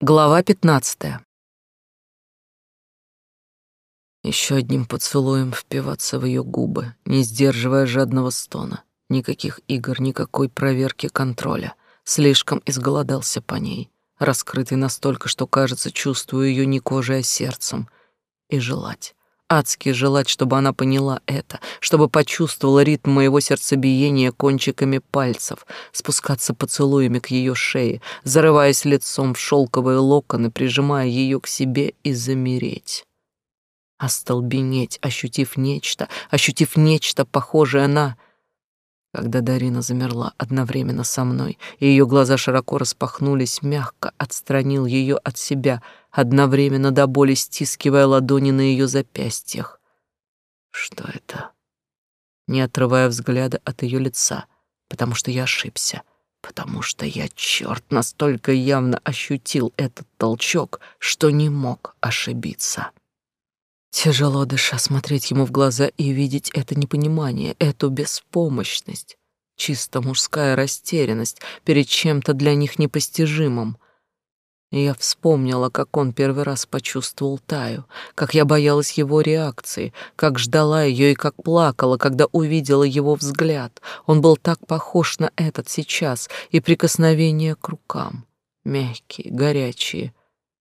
Глава пятнадцатая. Еще одним поцелуем впиваться в ее губы, не сдерживая жадного стона. Никаких игр, никакой проверки контроля. Слишком изголодался по ней, раскрытый настолько, что, кажется, чувствую ее не кожей, а сердцем. И желать адски желать, чтобы она поняла это, чтобы почувствовала ритм моего сердцебиения кончиками пальцев, спускаться поцелуями к ее шее, зарываясь лицом в шелковые локоны, прижимая ее к себе и замереть. Остолбенеть, ощутив нечто, ощутив нечто похожее на когда Дарина замерла одновременно со мной, и ее глаза широко распахнулись, мягко отстранил ее от себя, одновременно до боли стискивая ладони на ее запястьях. Что это? Не отрывая взгляда от ее лица, потому что я ошибся, потому что я, черт, настолько явно ощутил этот толчок, что не мог ошибиться. Тяжело дыша смотреть ему в глаза и видеть это непонимание, эту беспомощность, чисто мужская растерянность перед чем-то для них непостижимым. Я вспомнила, как он первый раз почувствовал Таю, как я боялась его реакции, как ждала ее и как плакала, когда увидела его взгляд. Он был так похож на этот сейчас, и прикосновения к рукам. Мягкие, горячие,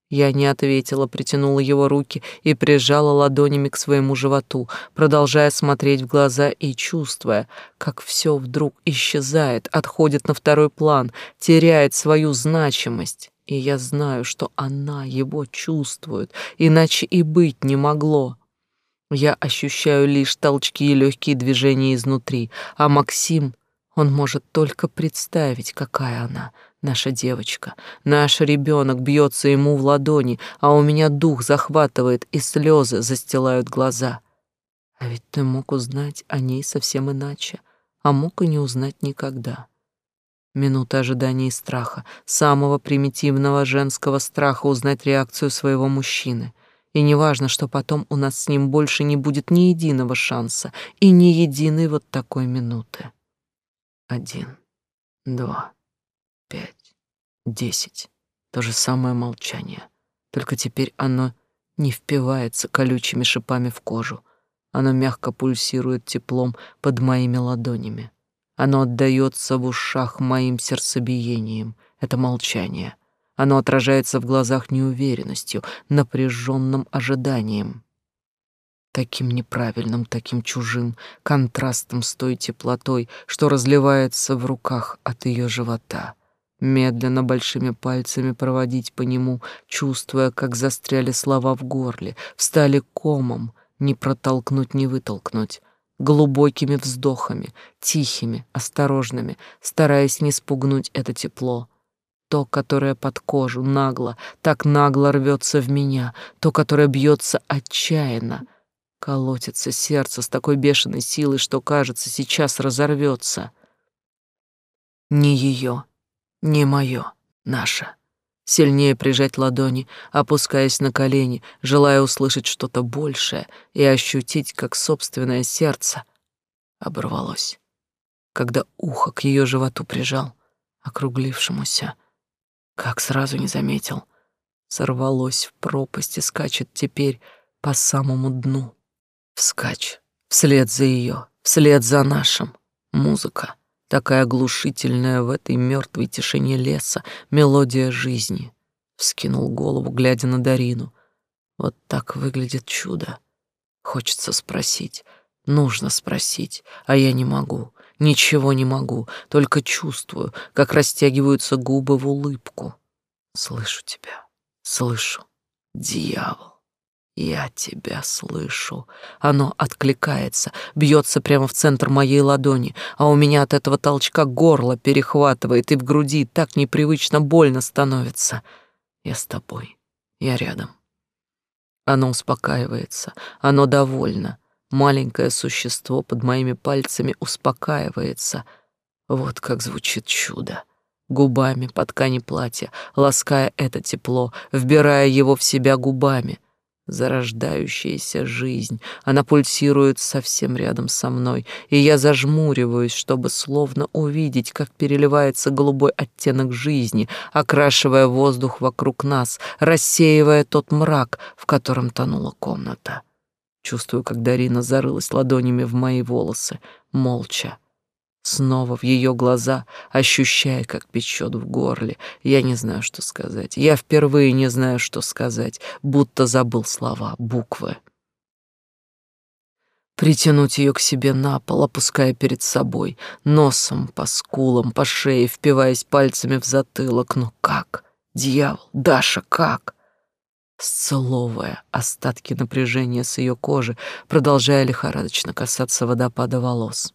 я не ответила, притянула его руки и прижала ладонями к своему животу, продолжая смотреть в глаза и чувствуя, как все вдруг исчезает, отходит на второй план, теряет свою значимость. И я знаю, что она его чувствует, иначе и быть не могло. Я ощущаю лишь толчки и легкие движения изнутри, а Максим, он может только представить, какая она — Наша девочка, наш ребенок бьется ему в ладони, а у меня дух захватывает, и слезы застилают глаза. А ведь ты мог узнать о ней совсем иначе, а мог и не узнать никогда. Минута ожидания и страха, самого примитивного женского страха узнать реакцию своего мужчины. И неважно, что потом у нас с ним больше не будет ни единого шанса и ни единой вот такой минуты. Один, два, пять, десять. То же самое молчание. Только теперь оно не впивается колючими шипами в кожу. Оно мягко пульсирует теплом под моими ладонями. Оно отдаётся в ушах моим сердцебиением. Это молчание. Оно отражается в глазах неуверенностью, напряженным ожиданием. Таким неправильным, таким чужим, контрастом с той теплотой, что разливается в руках от её живота — медленно большими пальцами проводить по нему, чувствуя, как застряли слова в горле, встали комом, не протолкнуть, не вытолкнуть, глубокими вздохами, тихими, осторожными, стараясь не спугнуть это тепло. То, которое под кожу нагло, так нагло рвется в меня, то, которое бьется отчаянно, колотится сердце с такой бешеной силой, что, кажется, сейчас разорвется. Не ее, не мое, наше. Сильнее прижать ладони, опускаясь на колени, желая услышать что-то большее и ощутить, как собственное сердце оборвалось, когда ухо к ее животу прижал, округлившемуся. Как сразу не заметил, сорвалось в пропасть и скачет теперь по самому дну. Вскачь, вслед за ее, вслед за нашим. Музыка — такая оглушительная в этой мертвой тишине леса мелодия жизни. Вскинул голову, глядя на Дарину. Вот так выглядит чудо. Хочется спросить, нужно спросить, а я не могу, ничего не могу, только чувствую, как растягиваются губы в улыбку. Слышу тебя, слышу, дьявол. Я тебя слышу. Оно откликается, бьется прямо в центр моей ладони, а у меня от этого толчка горло перехватывает, и в груди так непривычно больно становится. Я с тобой. Я рядом. Оно успокаивается, оно довольно. Маленькое существо под моими пальцами успокаивается. Вот как звучит чудо. Губами по ткани платья, лаская это тепло, вбирая его в себя губами — Зарождающаяся жизнь. Она пульсирует совсем рядом со мной, и я зажмуриваюсь, чтобы словно увидеть, как переливается голубой оттенок жизни, окрашивая воздух вокруг нас, рассеивая тот мрак, в котором тонула комната. Чувствую, как Дарина зарылась ладонями в мои волосы, молча, снова в ее глаза, ощущая, как печет в горле. Я не знаю, что сказать. Я впервые не знаю, что сказать, будто забыл слова, буквы. Притянуть ее к себе на пол, опуская перед собой, носом по скулам, по шее, впиваясь пальцами в затылок. Но как? Дьявол, Даша, как? Сцеловывая остатки напряжения с ее кожи, продолжая лихорадочно касаться водопада волос.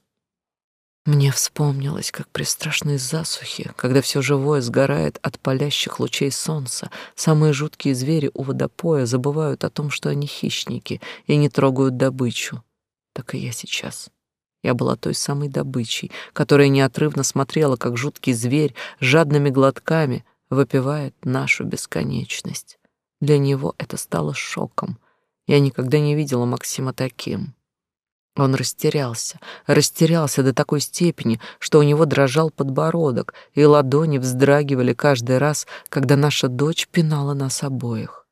Мне вспомнилось, как при страшной засухе, когда все живое сгорает от палящих лучей солнца, самые жуткие звери у водопоя забывают о том, что они хищники и не трогают добычу. Так и я сейчас. Я была той самой добычей, которая неотрывно смотрела, как жуткий зверь жадными глотками выпивает нашу бесконечность. Для него это стало шоком. Я никогда не видела Максима таким. Он растерялся, растерялся до такой степени, что у него дрожал подбородок, и ладони вздрагивали каждый раз, когда наша дочь пинала нас обоих.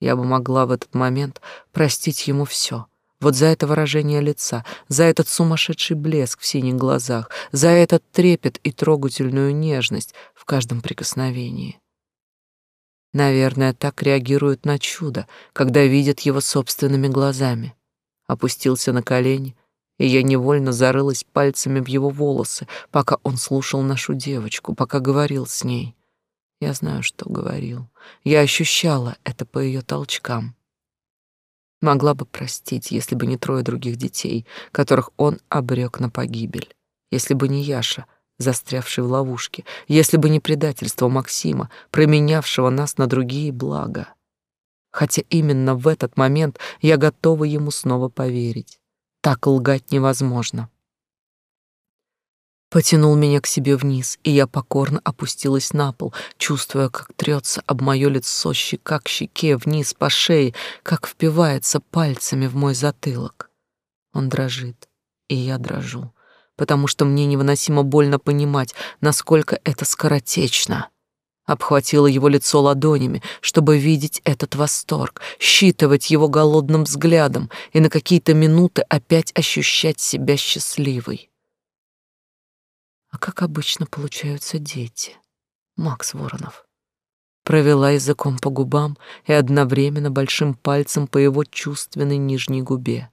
Я бы могла в этот момент простить ему все. Вот за это выражение лица, за этот сумасшедший блеск в синих глазах, за этот трепет и трогательную нежность в каждом прикосновении. Наверное, так реагируют на чудо, когда видят его собственными глазами опустился на колени, и я невольно зарылась пальцами в его волосы, пока он слушал нашу девочку, пока говорил с ней. Я знаю, что говорил. Я ощущала это по ее толчкам. Могла бы простить, если бы не трое других детей, которых он обрек на погибель. Если бы не Яша, застрявший в ловушке, если бы не предательство Максима, променявшего нас на другие блага хотя именно в этот момент я готова ему снова поверить. Так лгать невозможно. Потянул меня к себе вниз, и я покорно опустилась на пол, чувствуя, как трется об мое лицо щека к щеке, вниз по шее, как впивается пальцами в мой затылок. Он дрожит, и я дрожу, потому что мне невыносимо больно понимать, насколько это скоротечно обхватила его лицо ладонями, чтобы видеть этот восторг, считывать его голодным взглядом и на какие-то минуты опять ощущать себя счастливой. А как обычно получаются дети? Макс Воронов. Провела языком по губам и одновременно большим пальцем по его чувственной нижней губе.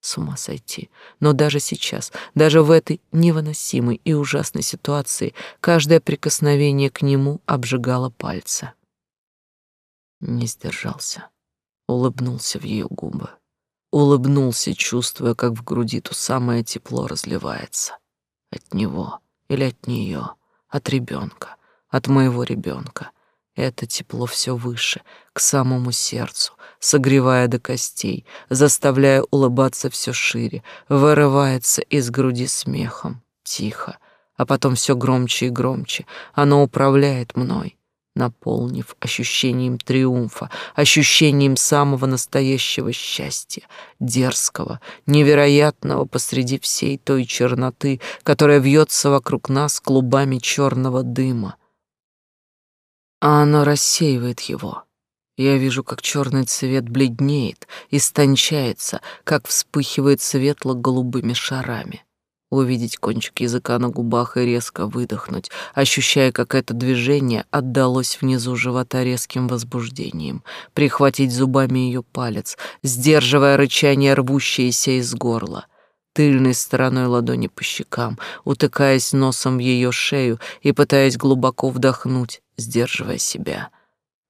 С ума сойти. Но даже сейчас, даже в этой невыносимой и ужасной ситуации, каждое прикосновение к нему обжигало пальцы. Не сдержался. Улыбнулся в ее губы. Улыбнулся, чувствуя, как в груди то самое тепло разливается. От него или от нее, от ребенка, от моего ребенка. Это тепло все выше, к самому сердцу, согревая до костей, заставляя улыбаться все шире, вырывается из груди смехом, тихо, а потом все громче и громче. Оно управляет мной, наполнив ощущением триумфа, ощущением самого настоящего счастья, дерзкого, невероятного посреди всей той черноты, которая вьется вокруг нас клубами черного дыма. А оно рассеивает его, я вижу, как черный цвет бледнеет, истончается, как вспыхивает светло-голубыми шарами. Увидеть кончик языка на губах и резко выдохнуть, ощущая, как это движение отдалось внизу живота резким возбуждением, прихватить зубами ее палец, сдерживая рычание, рвущееся из горла тыльной стороной ладони по щекам, утыкаясь носом в ее шею и пытаясь глубоко вдохнуть, сдерживая себя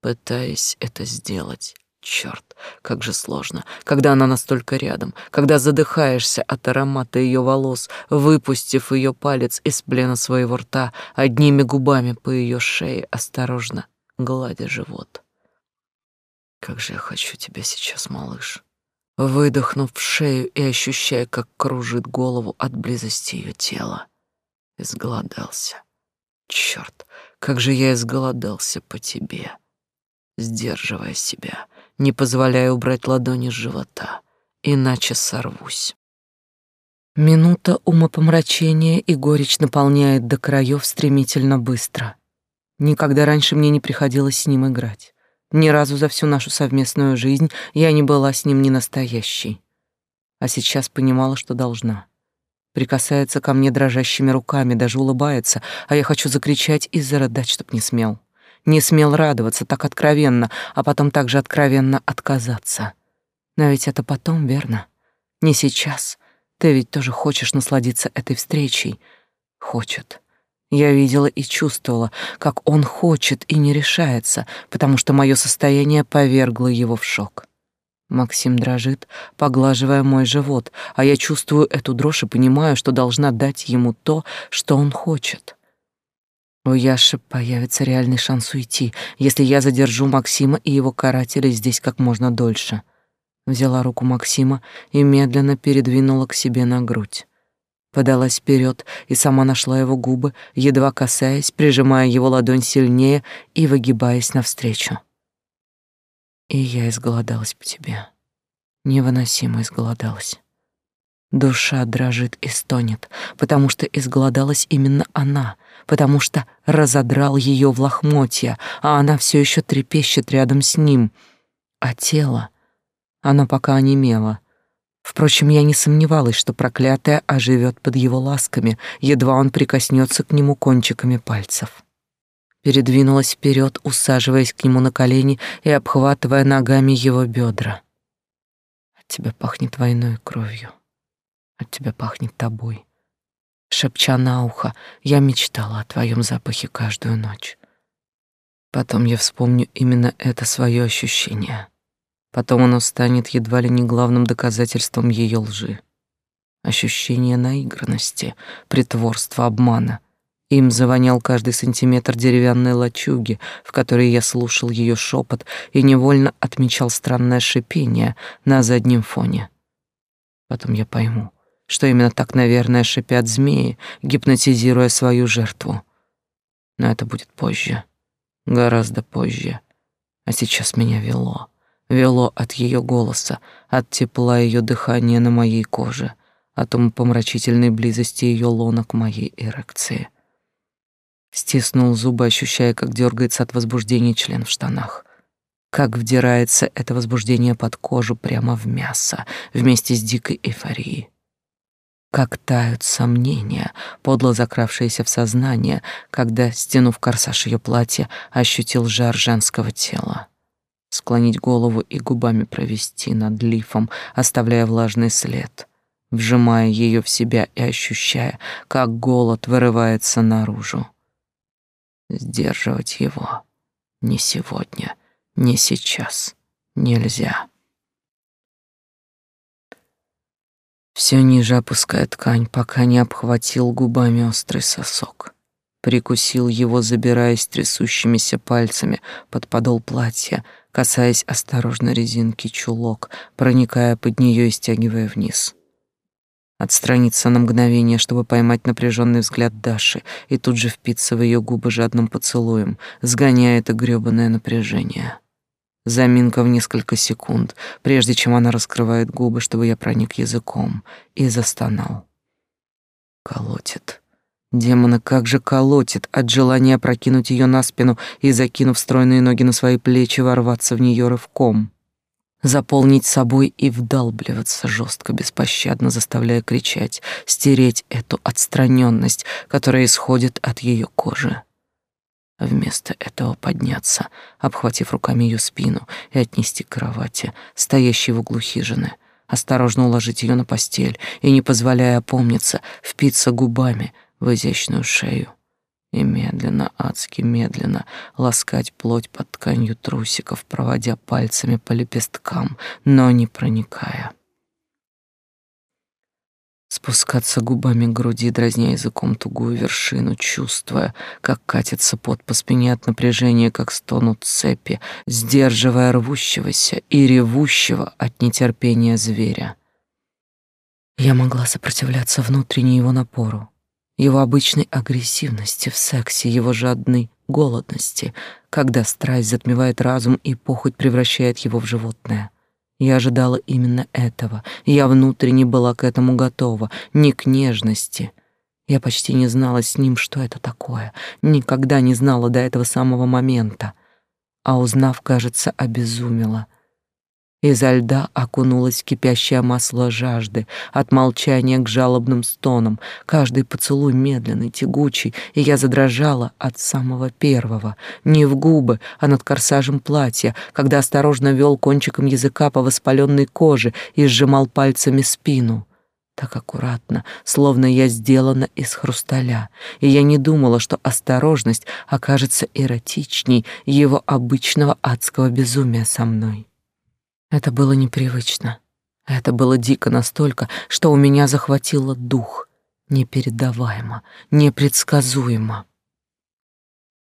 пытаясь это сделать. Черт, как же сложно, когда она настолько рядом, когда задыхаешься от аромата ее волос, выпустив ее палец из плена своего рта, одними губами по ее шее, осторожно гладя живот. Как же я хочу тебя сейчас, малыш. Выдохнув в шею и ощущая, как кружит голову от близости ее тела. Изголодался. Черт, как же я изголодался по тебе сдерживая себя, не позволяя убрать ладони с живота, иначе сорвусь. Минута умопомрачения и горечь наполняет до краев стремительно быстро. Никогда раньше мне не приходилось с ним играть. Ни разу за всю нашу совместную жизнь я не была с ним не настоящей. А сейчас понимала, что должна. Прикасается ко мне дрожащими руками, даже улыбается, а я хочу закричать и зарыдать, чтоб не смел. Не смел радоваться так откровенно, а потом также откровенно отказаться. Но ведь это потом, верно? Не сейчас. Ты ведь тоже хочешь насладиться этой встречей. Хочет. Я видела и чувствовала, как он хочет и не решается, потому что мое состояние повергло его в шок. Максим дрожит, поглаживая мой живот, а я чувствую эту дрожь и понимаю, что должна дать ему то, что он хочет. У Яши появится реальный шанс уйти, если я задержу Максима и его карателей здесь как можно дольше. Взяла руку Максима и медленно передвинула к себе на грудь. Подалась вперед и сама нашла его губы, едва касаясь, прижимая его ладонь сильнее и выгибаясь навстречу. И я изголодалась по тебе. Невыносимо изголодалась. Душа дрожит и стонет, потому что изголодалась именно она, потому что разодрал ее в лохмотья, а она все еще трепещет рядом с ним. А тело, оно пока онемело. Впрочем, я не сомневалась, что проклятая оживет под его ласками, едва он прикоснется к нему кончиками пальцев передвинулась вперед, усаживаясь к нему на колени и обхватывая ногами его бедра. От тебя пахнет войной кровью. От тебя пахнет тобой. Шепча на ухо, я мечтала о твоем запахе каждую ночь. Потом я вспомню именно это свое ощущение. Потом оно станет едва ли не главным доказательством ее лжи. Ощущение наигранности, притворства, обмана — им завонял каждый сантиметр деревянной лачуги, в которой я слушал ее шепот и невольно отмечал странное шипение на заднем фоне. Потом я пойму, что именно так, наверное, шипят змеи, гипнотизируя свою жертву. Но это будет позже, гораздо позже. А сейчас меня вело, вело от ее голоса, от тепла ее дыхания на моей коже, от умопомрачительной близости ее лона к моей эрекции. Стиснул зубы, ощущая, как дергается от возбуждения член в штанах. Как вдирается это возбуждение под кожу прямо в мясо, вместе с дикой эйфорией. Как тают сомнения, подло закравшиеся в сознание, когда, стянув корсаж ее платья, ощутил жар женского тела. Склонить голову и губами провести над лифом, оставляя влажный след — вжимая ее в себя и ощущая, как голод вырывается наружу. Сдерживать его не сегодня, не сейчас. Нельзя. Все ниже опуская ткань, пока не обхватил губами острый сосок. Прикусил его, забираясь трясущимися пальцами под подол платья, касаясь осторожно резинки чулок, проникая под нее и стягивая вниз отстраниться на мгновение, чтобы поймать напряженный взгляд Даши и тут же впиться в ее губы жадным поцелуем, сгоняя это грёбаное напряжение. Заминка в несколько секунд, прежде чем она раскрывает губы, чтобы я проник языком, и застонал. Колотит. Демона как же колотит от желания прокинуть ее на спину и, закинув стройные ноги на свои плечи, ворваться в нее рывком заполнить собой и вдалбливаться жестко, беспощадно заставляя кричать, стереть эту отстраненность, которая исходит от ее кожи. вместо этого подняться, обхватив руками ее спину и отнести к кровати, стоящей в углу хижины, осторожно уложить ее на постель и, не позволяя опомниться, впиться губами в изящную шею и медленно, адски медленно ласкать плоть под тканью трусиков, проводя пальцами по лепесткам, но не проникая. Спускаться губами к груди, дразня языком тугую вершину, чувствуя, как катится пот по спине от напряжения, как стонут цепи, сдерживая рвущегося и ревущего от нетерпения зверя. Я могла сопротивляться внутреннему его напору, его обычной агрессивности в сексе, его жадной голодности, когда страсть затмевает разум и похоть превращает его в животное. Я ожидала именно этого. Я внутренне была к этому готова, не к нежности. Я почти не знала с ним, что это такое. Никогда не знала до этого самого момента. А узнав, кажется, обезумела — Изо льда окунулось кипящее масло жажды, от молчания к жалобным стонам, каждый поцелуй медленный, тягучий, и я задрожала от самого первого, не в губы, а над корсажем платья, когда осторожно вел кончиком языка по воспаленной коже и сжимал пальцами спину. Так аккуратно, словно я сделана из хрусталя, и я не думала, что осторожность окажется эротичней его обычного адского безумия со мной. Это было непривычно. Это было дико настолько, что у меня захватило дух. Непередаваемо, непредсказуемо.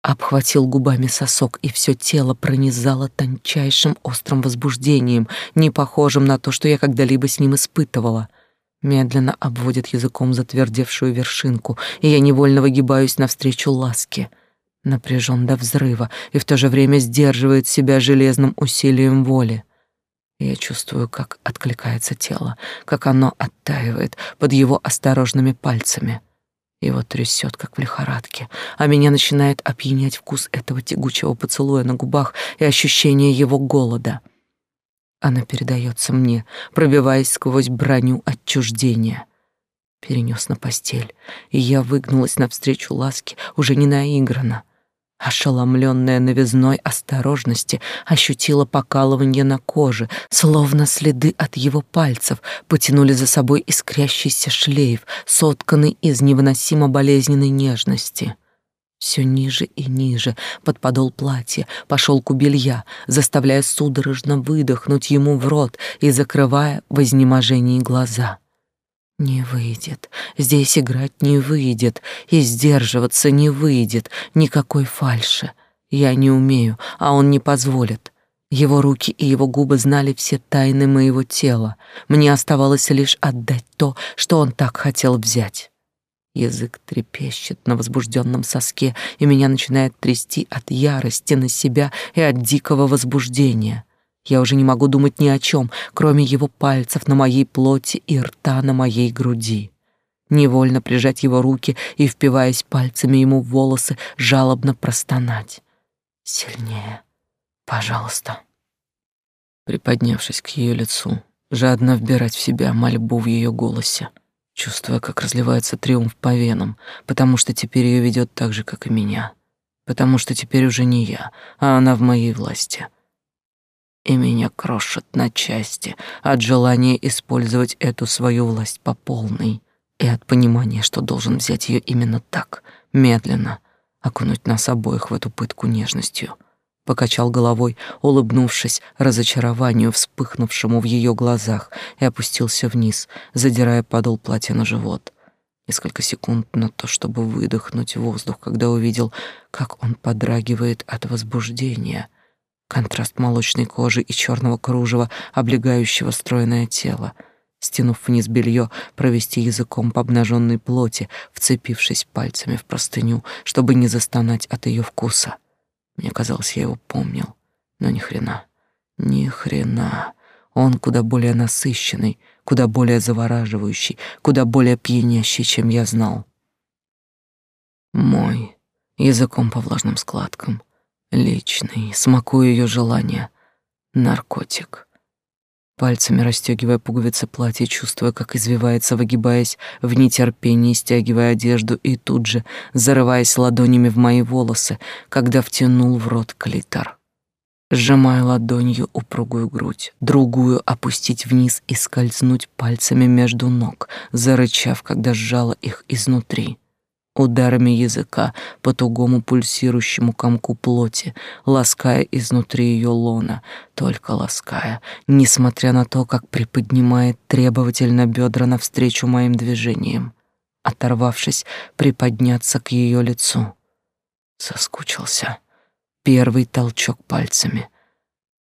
Обхватил губами сосок, и все тело пронизало тончайшим острым возбуждением, не похожим на то, что я когда-либо с ним испытывала. Медленно обводит языком затвердевшую вершинку, и я невольно выгибаюсь навстречу ласке. Напряжен до взрыва и в то же время сдерживает себя железным усилием воли. Я чувствую, как откликается тело, как оно оттаивает под его осторожными пальцами. Его трясет, как в лихорадке, а меня начинает опьянять вкус этого тягучего поцелуя на губах и ощущение его голода. Она передается мне, пробиваясь сквозь броню отчуждения. Перенес на постель, и я выгнулась навстречу ласке, уже не наигранно, Ошеломленная новизной осторожности, ощутила покалывание на коже, словно следы от его пальцев потянули за собой искрящийся шлейф, сотканный из невыносимо болезненной нежности. Все ниже и ниже, под подол платья, по белья, заставляя судорожно выдохнуть ему в рот и закрывая в изнеможении глаза. Не выйдет. Здесь играть не выйдет, и сдерживаться не выйдет, никакой фальши. Я не умею, а он не позволит. Его руки и его губы знали все тайны моего тела. Мне оставалось лишь отдать то, что он так хотел взять. Язык трепещет на возбужденном соске, и меня начинает трясти от ярости на себя и от дикого возбуждения. Я уже не могу думать ни о чем, кроме его пальцев на моей плоти и рта на моей груди. Невольно прижать его руки и, впиваясь пальцами ему в волосы, жалобно простонать. «Сильнее, пожалуйста». Приподнявшись к ее лицу, жадно вбирать в себя мольбу в ее голосе, чувствуя, как разливается триумф по венам, потому что теперь ее ведет так же, как и меня, потому что теперь уже не я, а она в моей власти — и меня крошит на части от желания использовать эту свою власть по полной и от понимания, что должен взять ее именно так, медленно, окунуть нас обоих в эту пытку нежностью. Покачал головой, улыбнувшись разочарованию, вспыхнувшему в ее глазах, и опустился вниз, задирая подол платья на живот. Несколько секунд на то, чтобы выдохнуть воздух, когда увидел, как он подрагивает от возбуждения — Контраст молочной кожи и черного кружева, облегающего стройное тело. Стянув вниз белье, провести языком по обнаженной плоти, вцепившись пальцами в простыню, чтобы не застонать от ее вкуса. Мне казалось, я его помнил, но ни хрена, ни хрена. Он куда более насыщенный, куда более завораживающий, куда более пьянящий, чем я знал. Мой, языком по влажным складкам — Личный, смакую ее желание. Наркотик. Пальцами расстегивая пуговицы платья, чувствуя, как извивается, выгибаясь в нетерпении, стягивая одежду и тут же зарываясь ладонями в мои волосы, когда втянул в рот клитор. Сжимая ладонью упругую грудь, другую опустить вниз и скользнуть пальцами между ног, зарычав, когда сжала их изнутри ударами языка по тугому пульсирующему комку плоти, лаская изнутри ее лона, только лаская, несмотря на то, как приподнимает требовательно бедра навстречу моим движениям, оторвавшись, приподняться к ее лицу. Соскучился. Первый толчок пальцами.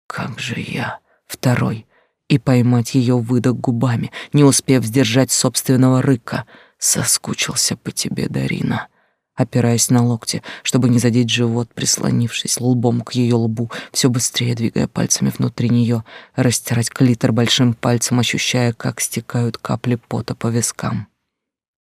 Как же я? Второй — и поймать ее выдох губами, не успев сдержать собственного рыка — Соскучился по тебе, Дарина. Опираясь на локти, чтобы не задеть живот, прислонившись лбом к ее лбу, все быстрее двигая пальцами внутри нее, растирать клитор большим пальцем, ощущая, как стекают капли пота по вискам.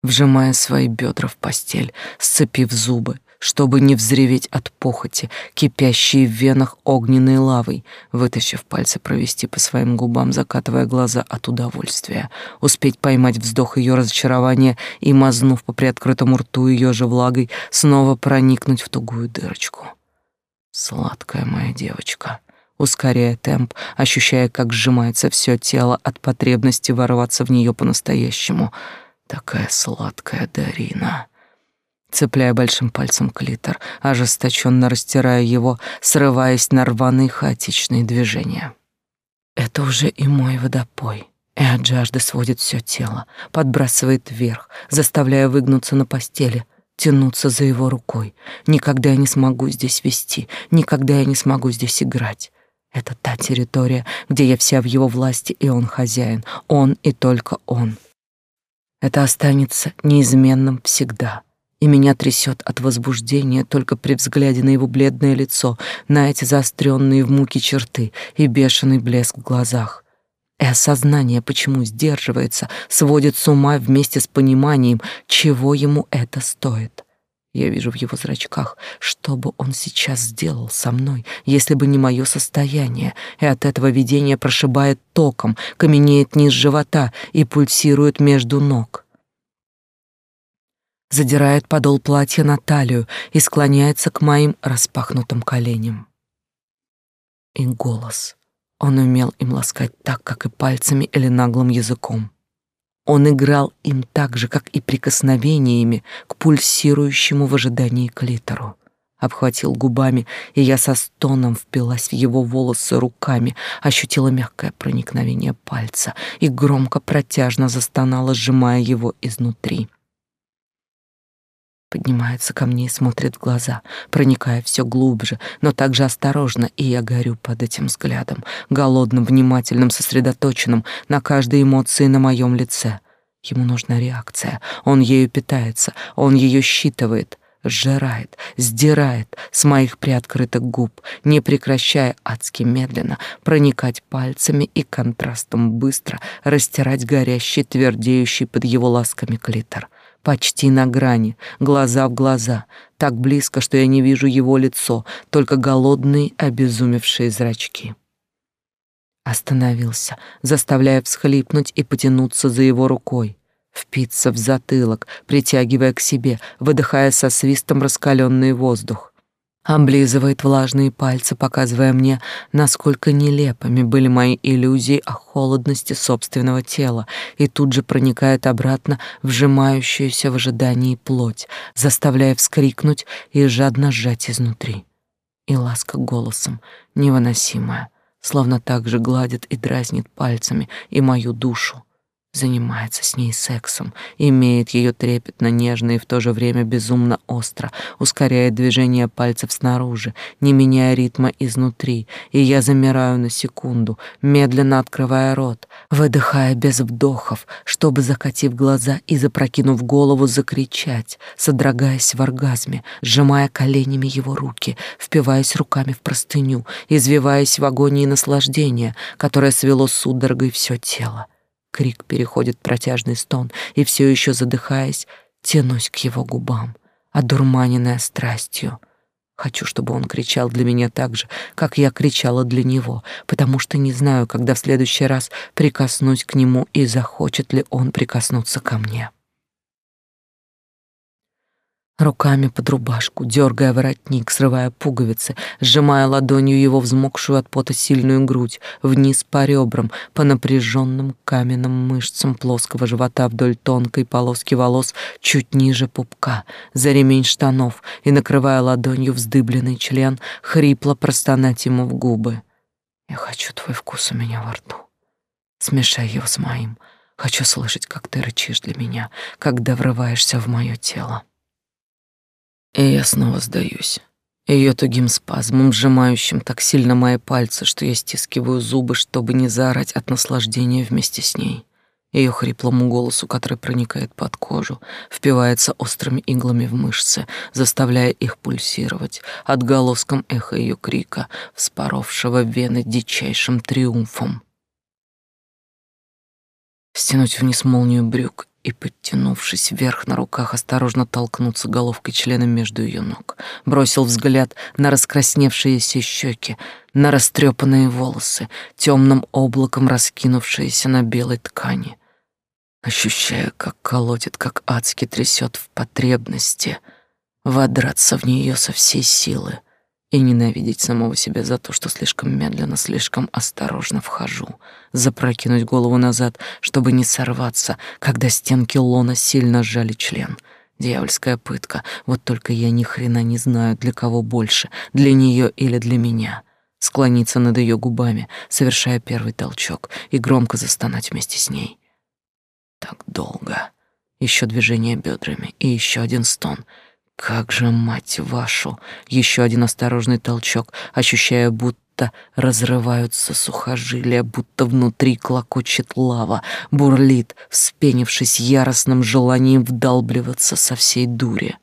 Вжимая свои бедра в постель, сцепив зубы, чтобы не взреветь от похоти, кипящей в венах огненной лавой, вытащив пальцы провести по своим губам, закатывая глаза от удовольствия, успеть поймать вздох ее разочарования и, мазнув по приоткрытому рту ее же влагой, снова проникнуть в тугую дырочку. Сладкая моя девочка, ускоряя темп, ощущая, как сжимается все тело от потребности ворваться в нее по-настоящему. Такая сладкая Дарина цепляя большим пальцем клитор, ожесточенно растирая его, срываясь на рваные хаотичные движения. Это уже и мой водопой. И от жажды сводит все тело, подбрасывает вверх, заставляя выгнуться на постели, тянуться за его рукой. Никогда я не смогу здесь вести, никогда я не смогу здесь играть. Это та территория, где я вся в его власти, и он хозяин, он и только он. Это останется неизменным всегда и меня трясет от возбуждения только при взгляде на его бледное лицо, на эти заостренные в муке черты и бешеный блеск в глазах. И осознание, почему сдерживается, сводит с ума вместе с пониманием, чего ему это стоит. Я вижу в его зрачках, что бы он сейчас сделал со мной, если бы не мое состояние, и от этого видение прошибает током, каменеет низ живота и пульсирует между ног задирает подол платья на талию и склоняется к моим распахнутым коленям. И голос. Он умел им ласкать так, как и пальцами или наглым языком. Он играл им так же, как и прикосновениями к пульсирующему в ожидании клитору. Обхватил губами, и я со стоном впилась в его волосы руками, ощутила мягкое проникновение пальца и громко протяжно застонала, сжимая его изнутри поднимается ко мне и смотрит в глаза, проникая все глубже, но также осторожно, и я горю под этим взглядом, голодным, внимательным, сосредоточенным на каждой эмоции на моем лице. Ему нужна реакция, он ею питается, он ее считывает, сжирает, сдирает с моих приоткрытых губ, не прекращая адски медленно проникать пальцами и контрастом быстро растирать горящий, твердеющий под его ласками клитор — почти на грани, глаза в глаза, так близко, что я не вижу его лицо, только голодные, обезумевшие зрачки. Остановился, заставляя всхлипнуть и потянуться за его рукой, впиться в затылок, притягивая к себе, выдыхая со свистом раскаленный воздух облизывает влажные пальцы, показывая мне, насколько нелепыми были мои иллюзии о холодности собственного тела, и тут же проникает обратно в сжимающуюся в ожидании плоть, заставляя вскрикнуть и жадно сжать изнутри. И ласка голосом, невыносимая, словно так же гладит и дразнит пальцами и мою душу, занимается с ней сексом, имеет ее трепетно, нежно и в то же время безумно остро, ускоряет движение пальцев снаружи, не меняя ритма изнутри, и я замираю на секунду, медленно открывая рот, выдыхая без вдохов, чтобы, закатив глаза и запрокинув голову, закричать, содрогаясь в оргазме, сжимая коленями его руки, впиваясь руками в простыню, извиваясь в агонии наслаждения, которое свело судорогой все тело. Крик переходит в протяжный стон, и все еще задыхаясь, тянусь к его губам, одурманенная страстью. Хочу, чтобы он кричал для меня так же, как я кричала для него, потому что не знаю, когда в следующий раз прикоснусь к нему и захочет ли он прикоснуться ко мне руками под рубашку, дергая воротник, срывая пуговицы, сжимая ладонью его взмокшую от пота сильную грудь, вниз по ребрам, по напряженным каменным мышцам плоского живота вдоль тонкой полоски волос чуть ниже пупка, за ремень штанов и, накрывая ладонью вздыбленный член, хрипло простонать ему в губы. «Я хочу твой вкус у меня во рту. Смешай его с моим. Хочу слышать, как ты рычишь для меня, когда врываешься в мое тело». И я снова сдаюсь. Ее тугим спазмом, сжимающим так сильно мои пальцы, что я стискиваю зубы, чтобы не заорать от наслаждения вместе с ней. ее хриплому голосу, который проникает под кожу, впивается острыми иглами в мышцы, заставляя их пульсировать, отголоском эха ее крика, вспоровшего вены дичайшим триумфом. Стянуть вниз молнию брюк и, подтянувшись вверх на руках, осторожно толкнуться головкой члена между ее ног. Бросил взгляд на раскрасневшиеся щеки, на растрепанные волосы, темным облаком раскинувшиеся на белой ткани ощущая, как колотит, как адски трясет в потребности, водраться в нее со всей силы и ненавидеть самого себя за то, что слишком медленно, слишком осторожно вхожу, запрокинуть голову назад, чтобы не сорваться, когда стенки лона сильно сжали член. Дьявольская пытка, вот только я ни хрена не знаю, для кого больше, для нее или для меня. Склониться над ее губами, совершая первый толчок, и громко застонать вместе с ней. Так долго. Еще движение бедрами и еще один стон. Как же, мать вашу, еще один осторожный толчок, ощущая, будто разрываются сухожилия, будто внутри клокочет лава, бурлит, вспенившись яростным желанием вдалбливаться со всей дури.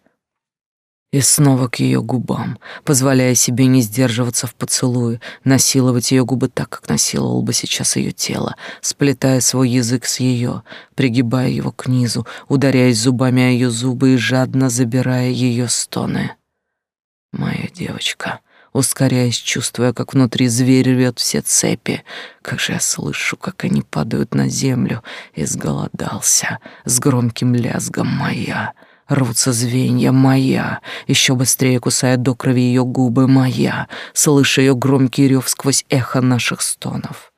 И снова к ее губам, позволяя себе не сдерживаться в поцелуе, насиловать ее губы так, как насиловал бы сейчас ее тело, сплетая свой язык с ее, пригибая его к низу, ударяясь зубами о ее зубы и жадно забирая ее стоны. Моя девочка, ускоряясь, чувствуя, как внутри зверь рвет все цепи, как же я слышу, как они падают на землю, изголодался с громким лязгом моя — Рвутся звенья моя, еще быстрее кусает до крови ее губы моя, слыша ее громкий рев сквозь эхо наших стонов.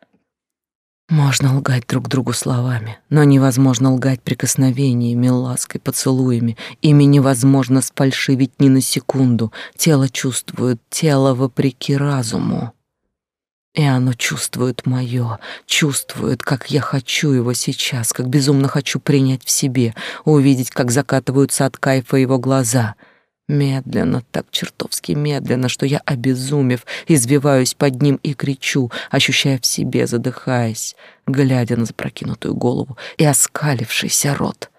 Можно лгать друг другу словами, но невозможно лгать прикосновениями, лаской, поцелуями. Ими невозможно спальшивить ни на секунду. Тело чувствует, тело вопреки разуму. И оно чувствует мое, чувствует, как я хочу его сейчас, как безумно хочу принять в себе, увидеть, как закатываются от кайфа его глаза. Медленно, так чертовски медленно, что я, обезумев, извиваюсь под ним и кричу, ощущая в себе, задыхаясь, глядя на запрокинутую голову и оскалившийся рот —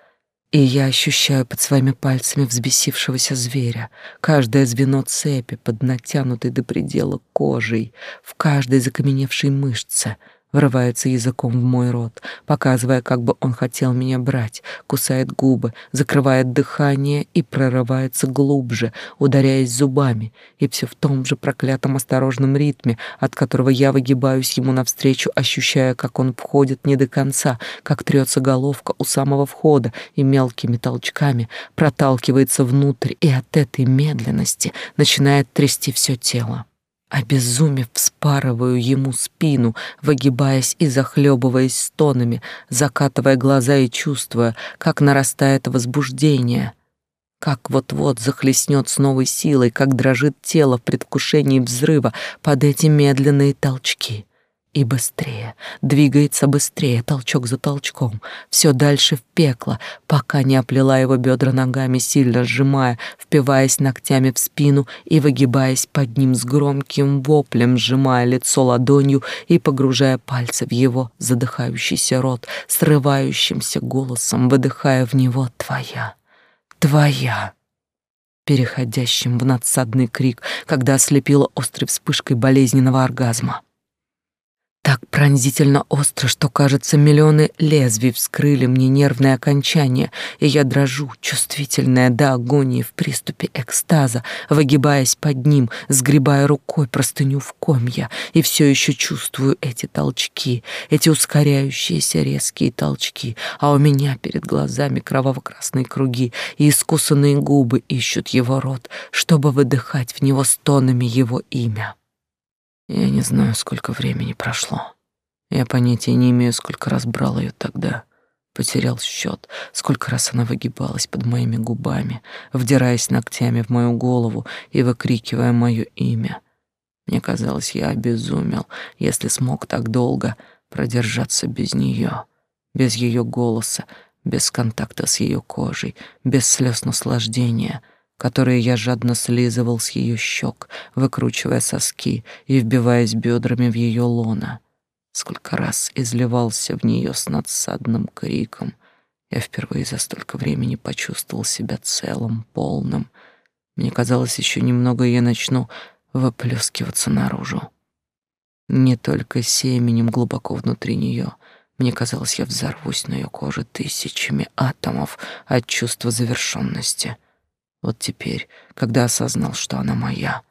и я ощущаю под своими пальцами взбесившегося зверя, каждое звено цепи под натянутой до предела кожей, в каждой закаменевшей мышце — врывается языком в мой рот, показывая, как бы он хотел меня брать, кусает губы, закрывает дыхание и прорывается глубже, ударяясь зубами, и все в том же проклятом осторожном ритме, от которого я выгибаюсь ему навстречу, ощущая, как он входит не до конца, как трется головка у самого входа и мелкими толчками проталкивается внутрь, и от этой медленности начинает трясти все тело. Обезумев, вспарываю ему спину, выгибаясь и захлебываясь стонами, закатывая глаза и чувствуя, как нарастает возбуждение, как вот-вот захлестнет с новой силой, как дрожит тело в предвкушении взрыва под эти медленные толчки. И быстрее, двигается быстрее, толчок за толчком, все дальше в пекло, пока не оплела его бедра ногами, сильно сжимая, впиваясь ногтями в спину и выгибаясь под ним с громким воплем, сжимая лицо ладонью и погружая пальцы в его задыхающийся рот, срывающимся голосом, выдыхая в него «Твоя, твоя» переходящим в надсадный крик, когда ослепила острой вспышкой болезненного оргазма. Так пронзительно остро, что, кажется, миллионы лезвий вскрыли мне нервное окончание, и я дрожу, чувствительная до агонии в приступе экстаза, выгибаясь под ним, сгребая рукой простыню в комья, и все еще чувствую эти толчки, эти ускоряющиеся резкие толчки, а у меня перед глазами кроваво-красные круги, и искусанные губы ищут его рот, чтобы выдыхать в него стонами его имя. Я не знаю, сколько времени прошло. Я понятия не имею, сколько раз брал ее тогда. Потерял счет, сколько раз она выгибалась под моими губами, вдираясь ногтями в мою голову и выкрикивая мое имя. Мне казалось, я обезумел, если смог так долго продержаться без нее, без ее голоса, без контакта с ее кожей, без слез наслаждения — которые я жадно слизывал с ее щек, выкручивая соски и вбиваясь бедрами в ее лона. Сколько раз изливался в нее с надсадным криком. Я впервые за столько времени почувствовал себя целым, полным. Мне казалось, еще немного и я начну выплескиваться наружу. Не только семенем глубоко внутри нее. Мне казалось, я взорвусь на ее коже тысячами атомов от чувства завершенности. Вот теперь, когда осознал, что она моя,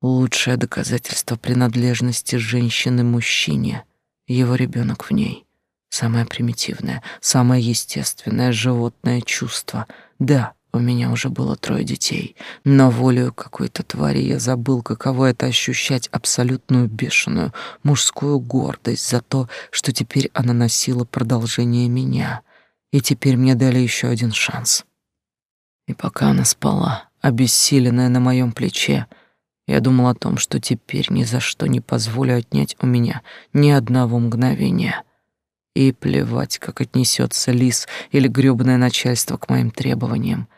лучшее доказательство принадлежности женщины мужчине, его ребенок в ней. Самое примитивное, самое естественное животное чувство. Да, у меня уже было трое детей, но волею какой-то твари я забыл, каково это ощущать абсолютную бешеную мужскую гордость за то, что теперь она носила продолжение меня, и теперь мне дали еще один шанс. И пока она спала, обессиленная на моем плече, я думал о том, что теперь ни за что не позволю отнять у меня ни одного мгновения. И плевать, как отнесется лис или грёбаное начальство к моим требованиям.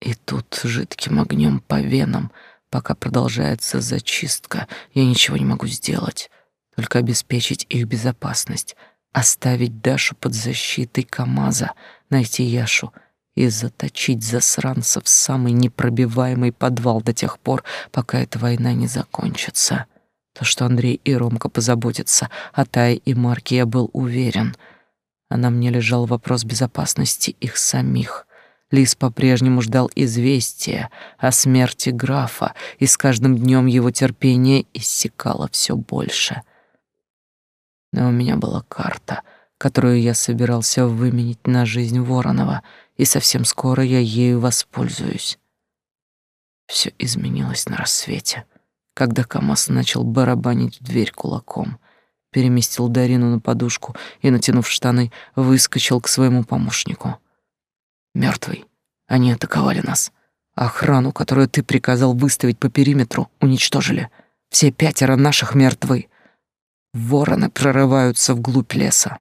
И тут жидким огнем по венам, пока продолжается зачистка, я ничего не могу сделать, только обеспечить их безопасность, оставить Дашу под защитой КамАЗа, найти Яшу и заточить засранца в самый непробиваемый подвал до тех пор, пока эта война не закончится. То, что Андрей и Ромка позаботятся о Тае и Марке, я был уверен. А на мне лежал вопрос безопасности их самих. Лис по-прежнему ждал известия о смерти графа, и с каждым днем его терпение иссякало все больше. Но у меня была карта, которую я собирался выменить на жизнь Воронова, и совсем скоро я ею воспользуюсь. Все изменилось на рассвете, когда КамАЗ начал барабанить в дверь кулаком, переместил Дарину на подушку и, натянув штаны, выскочил к своему помощнику — Мертвый. Они атаковали нас. Охрану, которую ты приказал выставить по периметру, уничтожили. Все пятеро наших мертвы. Вороны прорываются вглубь леса.